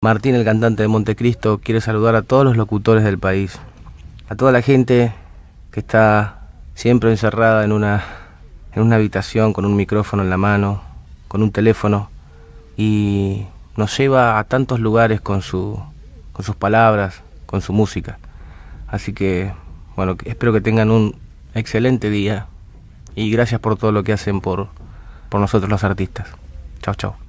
Martín, el cantante de Montecristo, quiere saludar a todos los locutores del país, a toda la gente que está siempre encerrada en una, en una habitación con un micrófono en la mano, con un teléfono, y nos lleva a tantos lugares con, su, con sus palabras, con su música. Así que, bueno, espero que tengan un excelente día y gracias por todo lo que hacen por, por nosotros los artistas. Chao, chao.